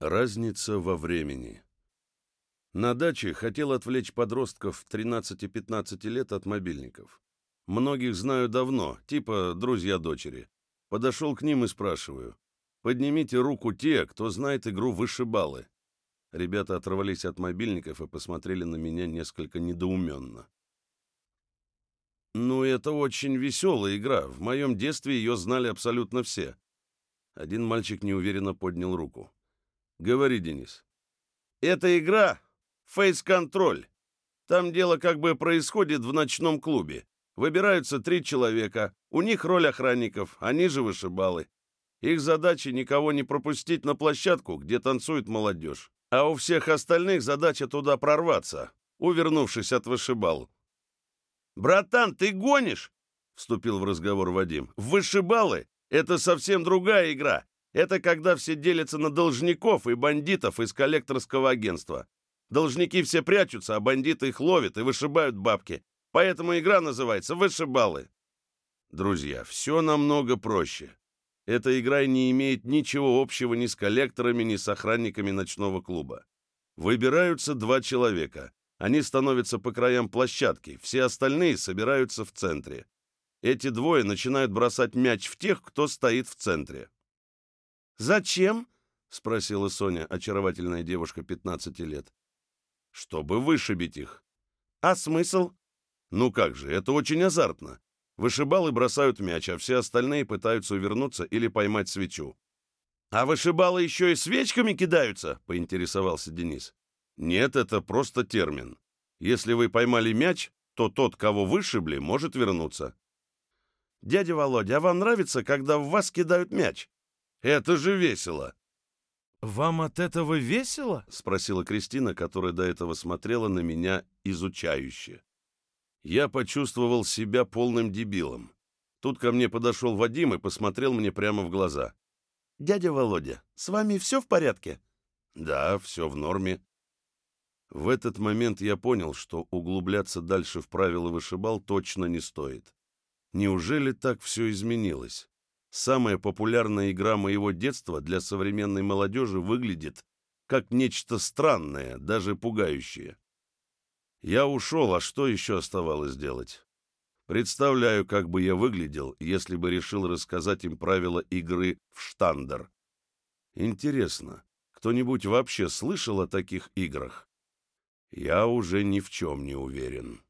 Разница во времени. На даче хотел отвлечь подростков 13-15 лет от мобильников. Многих знаю давно, типа друзья дочери. Подошел к ним и спрашиваю. Поднимите руку те, кто знает игру «Вышибалы». Ребята оторвались от мобильников и посмотрели на меня несколько недоуменно. «Ну, это очень веселая игра. В моем детстве ее знали абсолютно все». Один мальчик неуверенно поднял руку. Говори, Денис. Это игра «Фейс-контроль». Там дело как бы происходит в ночном клубе. Выбираются три человека, у них роль охранников, они же вышибалы. Их задача никого не пропустить на площадку, где танцует молодежь. А у всех остальных задача туда прорваться, увернувшись от вышибал. «Братан, ты гонишь?» — вступил в разговор Вадим. «Вышибалы — это совсем другая игра. Это когда все делятся на должников и бандитов из коллекторского агентства. Должники все прячутся, а бандиты их ловят и вышибают бабки. Поэтому игра называется «Вышибалы». Друзья, все намного проще. Эта игра не имеет ничего общего ни с коллекторами, ни с охранниками ночного клуба. Выбираются два человека. Они становятся по краям площадки, все остальные собираются в центре. Эти двое начинают бросать мяч в тех, кто стоит в центре. «Зачем?» — спросила Соня, очаровательная девушка 15 лет. «Чтобы вышибить их». «А смысл?» «Ну как же, это очень азартно. Вышибалы бросают мяч, а все остальные пытаются увернуться или поймать свечу». «А вышибалы еще и свечками кидаются?» — поинтересовался Денис. «Нет, это просто термин. Если вы поймали мяч, то тот, кого вышибли, может вернуться». «Дядя Володя, а вам нравится, когда в вас кидают мяч?» Это же весело!» «Вам от этого весело?» — спросила Кристина, которая до этого смотрела на меня изучающе. Я почувствовал себя полным дебилом. Тут ко мне подошел Вадим и посмотрел мне прямо в глаза. «Дядя Володя, с вами все в порядке?» «Да, все в норме». В этот момент я понял, что углубляться дальше в правила вышибал точно не стоит. Неужели так все изменилось? Самая популярная игра моего детства для современной молодежи выглядит как нечто странное, даже пугающее. Я ушел, а что еще оставалось делать? Представляю, как бы я выглядел, если бы решил рассказать им правила игры в штандер. Интересно, кто-нибудь вообще слышал о таких играх? Я уже ни в чем не уверен.